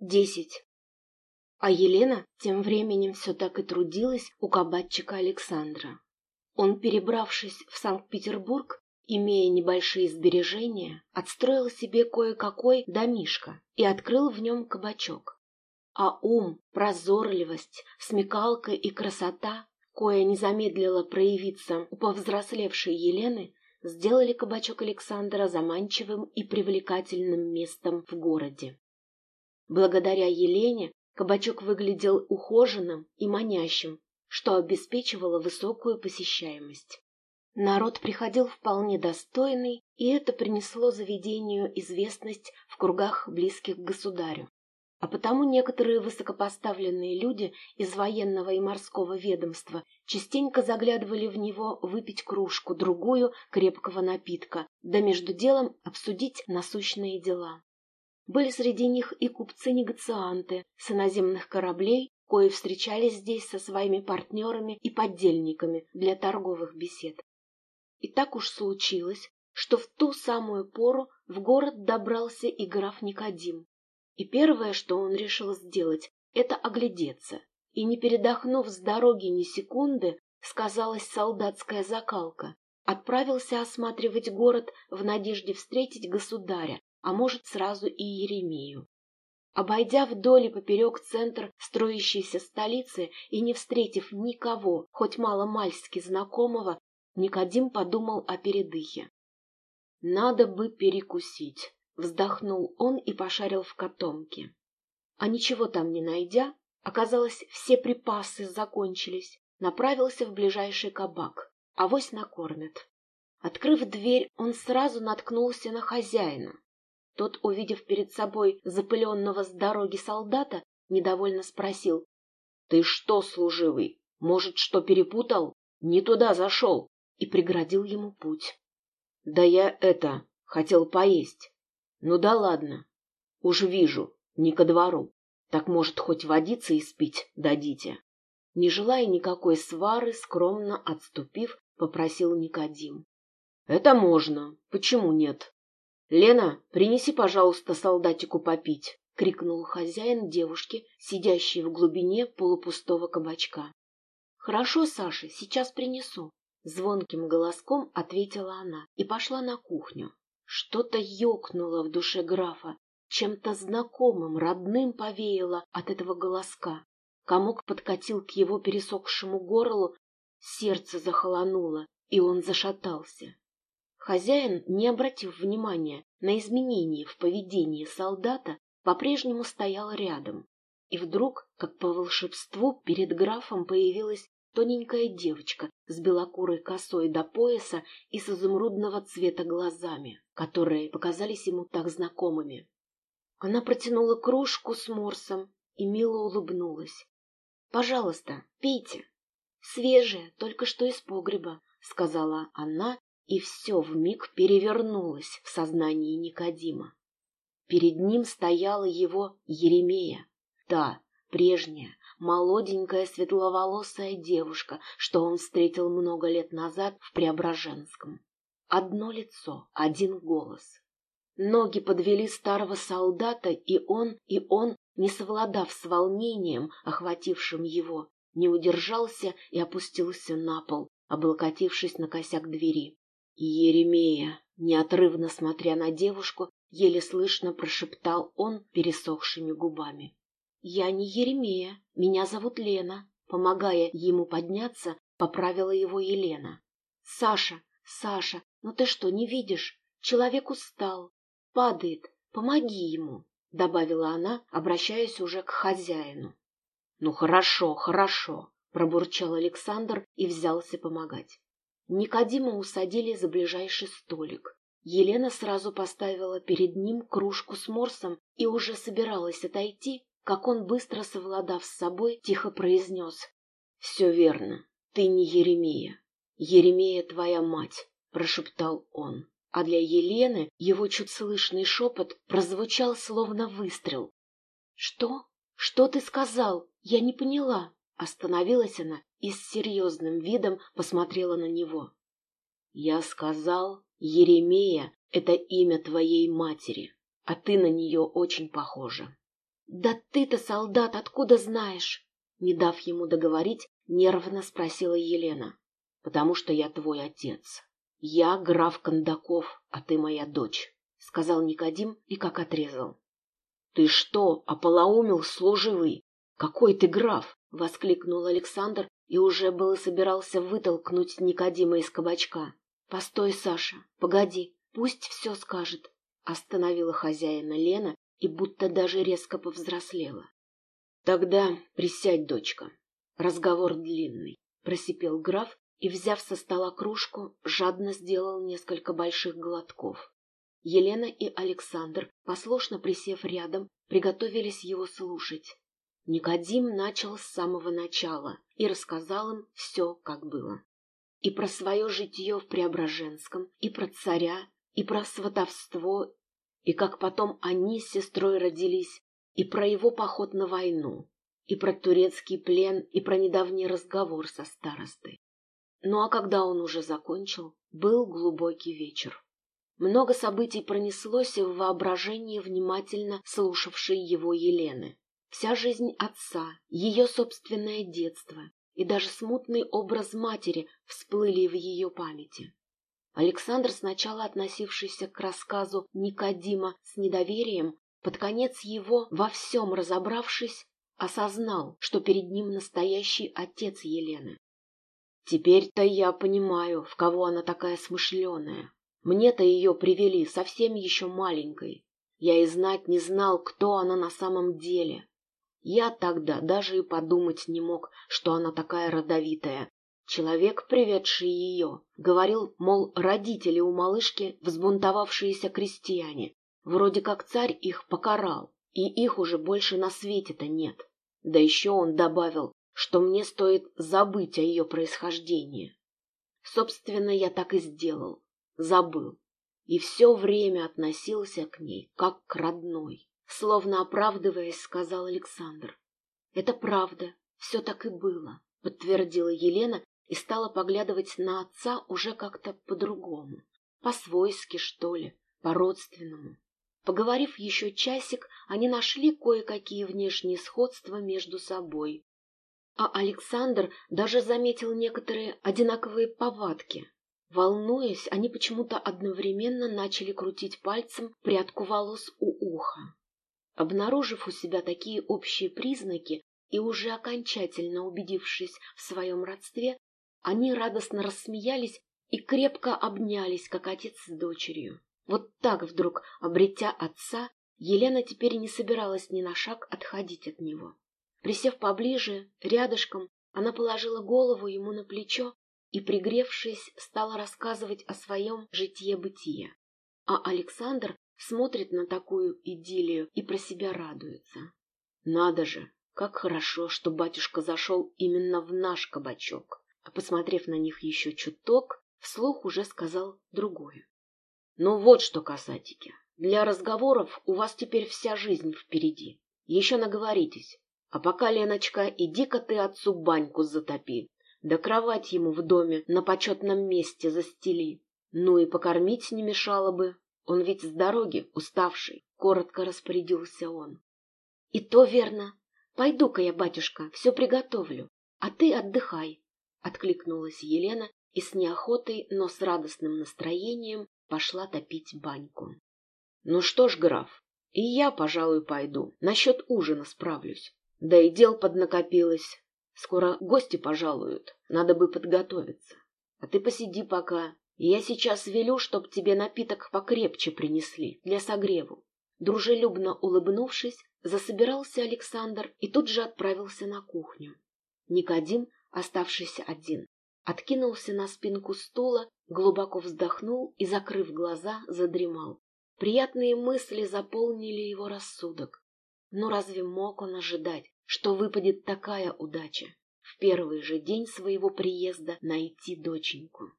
Десять. А Елена тем временем все так и трудилась у кабачика Александра. Он, перебравшись в Санкт-Петербург, имея небольшие сбережения, отстроил себе кое-какой домишко и открыл в нем кабачок. А ум, прозорливость, смекалка и красота, кое не замедлила проявиться у повзрослевшей Елены, сделали кабачок Александра заманчивым и привлекательным местом в городе. Благодаря Елене кабачок выглядел ухоженным и манящим, что обеспечивало высокую посещаемость. Народ приходил вполне достойный, и это принесло заведению известность в кругах близких к государю. А потому некоторые высокопоставленные люди из военного и морского ведомства частенько заглядывали в него выпить кружку, другую крепкого напитка, да между делом обсудить насущные дела. Были среди них и купцы-негацианты с иноземных кораблей, кои встречались здесь со своими партнерами и поддельниками для торговых бесед. И так уж случилось, что в ту самую пору в город добрался и граф Никодим. И первое, что он решил сделать, это оглядеться. И не передохнув с дороги ни секунды, сказалась солдатская закалка, отправился осматривать город в надежде встретить государя, а может сразу и Еремею. Обойдя вдоль и поперек центр строящейся столицы и не встретив никого, хоть мало-мальски знакомого, Никодим подумал о передыхе. «Надо бы перекусить», — вздохнул он и пошарил в котомке. А ничего там не найдя, оказалось, все припасы закончились, направился в ближайший кабак, авось накормят. Открыв дверь, он сразу наткнулся на хозяина, тот, увидев перед собой запыленного с дороги солдата, недовольно спросил. — Ты что, служивый, может, что перепутал? Не туда зашел. И преградил ему путь. — Да я это, хотел поесть. Ну да ладно. Уж вижу, не ко двору. Так, может, хоть водиться и спить дадите? Не желая никакой свары, скромно отступив, попросил Никодим. — Это можно. Почему нет? «Лена, принеси, пожалуйста, солдатику попить!» — крикнул хозяин девушке, сидящей в глубине полупустого кабачка. «Хорошо, Саша, сейчас принесу!» — звонким голоском ответила она и пошла на кухню. Что-то ёкнуло в душе графа, чем-то знакомым, родным повеяло от этого голоска. Комок подкатил к его пересохшему горлу, сердце захолонуло, и он зашатался. Хозяин, не обратив внимания на изменения в поведении солдата, по-прежнему стоял рядом. И вдруг, как по волшебству, перед графом появилась тоненькая девочка с белокурой косой до пояса и с изумрудного цвета глазами, которые показались ему так знакомыми. Она протянула кружку с морсом и мило улыбнулась. — Пожалуйста, пейте. — Свежее, только что из погреба, — сказала она и все вмиг перевернулось в сознании Никодима. Перед ним стояла его Еремея, та, прежняя, молоденькая светловолосая девушка, что он встретил много лет назад в Преображенском. Одно лицо, один голос. Ноги подвели старого солдата, и он, и он, не совладав с волнением, охватившим его, не удержался и опустился на пол, облокотившись на косяк двери. Еремея, неотрывно смотря на девушку, еле слышно прошептал он пересохшими губами. «Я не Еремея, меня зовут Лена», помогая ему подняться, поправила его Елена. «Саша, Саша, ну ты что, не видишь? Человек устал, падает, помоги ему», добавила она, обращаясь уже к хозяину. «Ну хорошо, хорошо», пробурчал Александр и взялся помогать. Никодима усадили за ближайший столик. Елена сразу поставила перед ним кружку с морсом и уже собиралась отойти, как он, быстро совладав с собой, тихо произнес. — Все верно, ты не Еремея. Еремея твоя мать, — прошептал он. А для Елены его чуть слышный шепот прозвучал словно выстрел. — Что? Что ты сказал? Я не поняла. Остановилась она и с серьезным видом посмотрела на него. «Я сказал, Еремея — это имя твоей матери, а ты на нее очень похожа». «Да ты-то, солдат, откуда знаешь?» Не дав ему договорить, нервно спросила Елена. «Потому что я твой отец. Я граф Кондаков, а ты моя дочь», — сказал Никодим и как отрезал. «Ты что, ополоумел, служивый? Какой ты граф?» — воскликнул Александр и уже было собирался вытолкнуть Никодима из кабачка. «Постой, Саша, погоди, пусть все скажет», — остановила хозяина Лена и будто даже резко повзрослела. «Тогда присядь, дочка. Разговор длинный», — просипел граф и, взяв со стола кружку, жадно сделал несколько больших глотков. Елена и Александр, послушно присев рядом, приготовились его слушать. Никодим начал с самого начала и рассказал им все, как было. И про свое житье в Преображенском, и про царя, и про сватовство, и как потом они с сестрой родились, и про его поход на войну, и про турецкий плен, и про недавний разговор со старостой. Ну а когда он уже закончил, был глубокий вечер. Много событий пронеслось в воображении внимательно слушавшей его Елены. Вся жизнь отца, ее собственное детство и даже смутный образ матери всплыли в ее памяти. Александр, сначала относившийся к рассказу Никодима с недоверием, под конец его, во всем разобравшись, осознал, что перед ним настоящий отец Елены. Теперь-то я понимаю, в кого она такая смышленая. Мне-то ее привели совсем еще маленькой. Я и знать не знал, кто она на самом деле. Я тогда даже и подумать не мог, что она такая родовитая, Человек, приведший ее, говорил, мол, родители у малышки взбунтовавшиеся крестьяне. Вроде как царь их покарал, и их уже больше на свете-то нет. Да еще он добавил, что мне стоит забыть о ее происхождении. Собственно, я так и сделал. Забыл. И все время относился к ней, как к родной. Словно оправдываясь, сказал Александр. Это правда, все так и было, подтвердила Елена и стала поглядывать на отца уже как-то по-другому, по-свойски, что ли, по-родственному. Поговорив еще часик, они нашли кое-какие внешние сходства между собой. А Александр даже заметил некоторые одинаковые повадки. Волнуясь, они почему-то одновременно начали крутить пальцем прядку волос у уха. Обнаружив у себя такие общие признаки и уже окончательно убедившись в своем родстве, они радостно рассмеялись и крепко обнялись, как отец с дочерью. Вот так вдруг, обретя отца, Елена теперь не собиралась ни на шаг отходить от него. Присев поближе, рядышком, она положила голову ему на плечо и, пригревшись, стала рассказывать о своем житье-бытие. А Александр смотрит на такую идиллию и про себя радуется. Надо же, как хорошо, что батюшка зашел именно в наш кабачок а посмотрев на них еще чуток, вслух уже сказал другое. Ну вот что, касатики, для разговоров у вас теперь вся жизнь впереди. Еще наговоритесь. А пока, Леночка, иди-ка ты отцу баньку затопи, да кровать ему в доме на почетном месте застели. Ну и покормить не мешало бы. Он ведь с дороги, уставший, коротко распорядился он. — И то верно. Пойду-ка я, батюшка, все приготовлю, а ты отдыхай. Откликнулась Елена и с неохотой, но с радостным настроением пошла топить баньку. Ну что ж, граф, и я, пожалуй, пойду. Насчет ужина справлюсь. Да и дел поднакопилось. Скоро гости пожалуют, надо бы подготовиться. А ты посиди пока. Я сейчас велю, чтоб тебе напиток покрепче принесли, для согреву. Дружелюбно улыбнувшись, засобирался Александр и тут же отправился на кухню. Никодим оставшийся один. Откинулся на спинку стула, глубоко вздохнул и, закрыв глаза, задремал. Приятные мысли заполнили его рассудок. Но разве мог он ожидать, что выпадет такая удача? В первый же день своего приезда найти доченьку.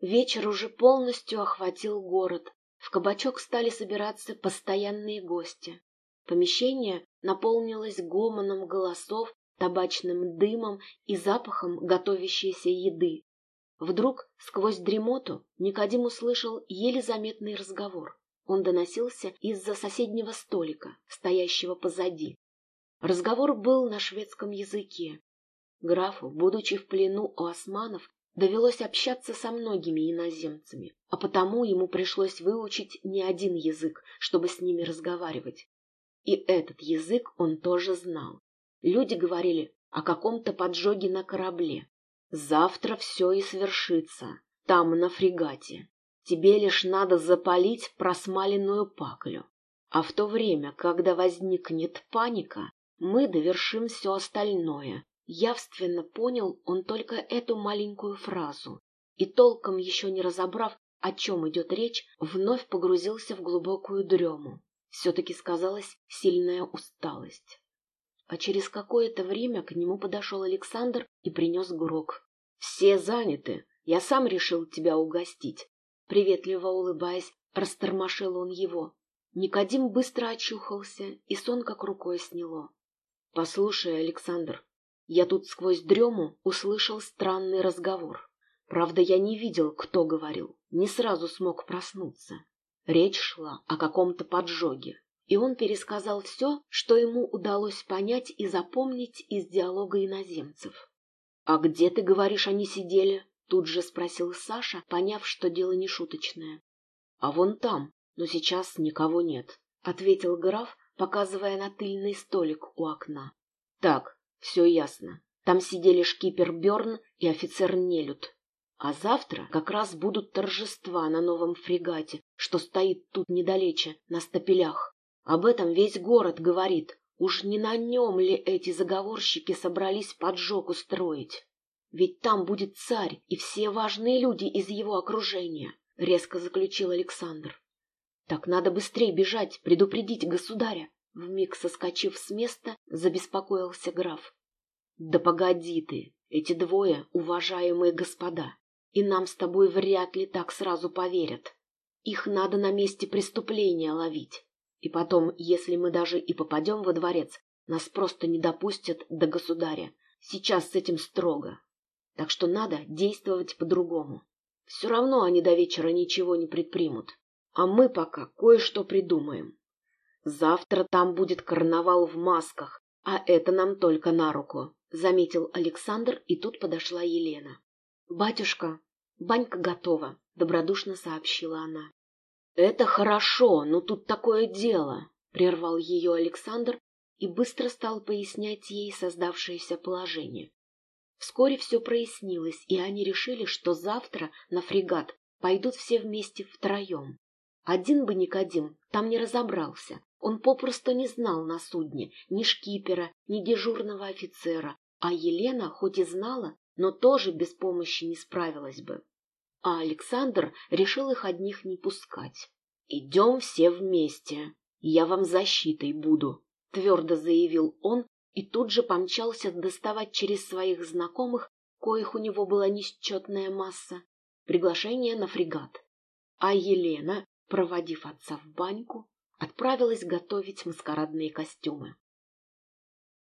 Вечер уже полностью охватил город. В кабачок стали собираться постоянные гости. Помещение наполнилось гомоном голосов табачным дымом и запахом готовящейся еды. Вдруг, сквозь дремоту, Никодим услышал еле заметный разговор. Он доносился из-за соседнего столика, стоящего позади. Разговор был на шведском языке. Графу, будучи в плену у османов, довелось общаться со многими иноземцами, а потому ему пришлось выучить не один язык, чтобы с ними разговаривать. И этот язык он тоже знал. Люди говорили о каком-то поджоге на корабле. Завтра все и свершится, там, на фрегате. Тебе лишь надо запалить просмаленную паклю. А в то время, когда возникнет паника, мы довершим все остальное. Явственно понял он только эту маленькую фразу. И толком еще не разобрав, о чем идет речь, вновь погрузился в глубокую дрему. Все-таки сказалась сильная усталость. А через какое-то время к нему подошел Александр и принес грок. «Все заняты. Я сам решил тебя угостить». Приветливо улыбаясь, растормошил он его. Никодим быстро очухался, и сон как рукой сняло. «Послушай, Александр, я тут сквозь дрему услышал странный разговор. Правда, я не видел, кто говорил, не сразу смог проснуться. Речь шла о каком-то поджоге, и он пересказал все, что ему удалось понять и запомнить из диалога иноземцев. «А где, ты говоришь, они сидели?» — тут же спросил Саша, поняв, что дело не шуточное. «А вон там, но сейчас никого нет», — ответил граф, показывая на тыльный столик у окна. «Так, все ясно. Там сидели шкипер Берн и офицер Нелюд. А завтра как раз будут торжества на новом фрегате, что стоит тут недалече, на стапелях. Об этом весь город говорит. Уж не на нем ли эти заговорщики собрались поджог устроить? Ведь там будет царь и все важные люди из его окружения, — резко заключил Александр. Так надо быстрее бежать, предупредить государя. Вмиг соскочив с места, забеспокоился граф. Да погоди ты, эти двое — уважаемые господа и нам с тобой вряд ли так сразу поверят. Их надо на месте преступления ловить. И потом, если мы даже и попадем во дворец, нас просто не допустят до государя. Сейчас с этим строго. Так что надо действовать по-другому. Все равно они до вечера ничего не предпримут. А мы пока кое-что придумаем. Завтра там будет карнавал в масках, а это нам только на руку, — заметил Александр, и тут подошла Елена. «Батюшка, банька готова», — добродушно сообщила она. «Это хорошо, но тут такое дело», — прервал ее Александр и быстро стал пояснять ей создавшееся положение. Вскоре все прояснилось, и они решили, что завтра на фрегат пойдут все вместе втроем. Один бы Никодим там не разобрался, он попросту не знал на судне ни шкипера, ни дежурного офицера, а Елена, хоть и знала, но тоже без помощи не справилась бы. А Александр решил их одних не пускать. «Идем все вместе, я вам защитой буду», — твердо заявил он и тут же помчался доставать через своих знакомых, коих у него была несчетная масса, приглашение на фрегат. А Елена, проводив отца в баньку, отправилась готовить маскарадные костюмы.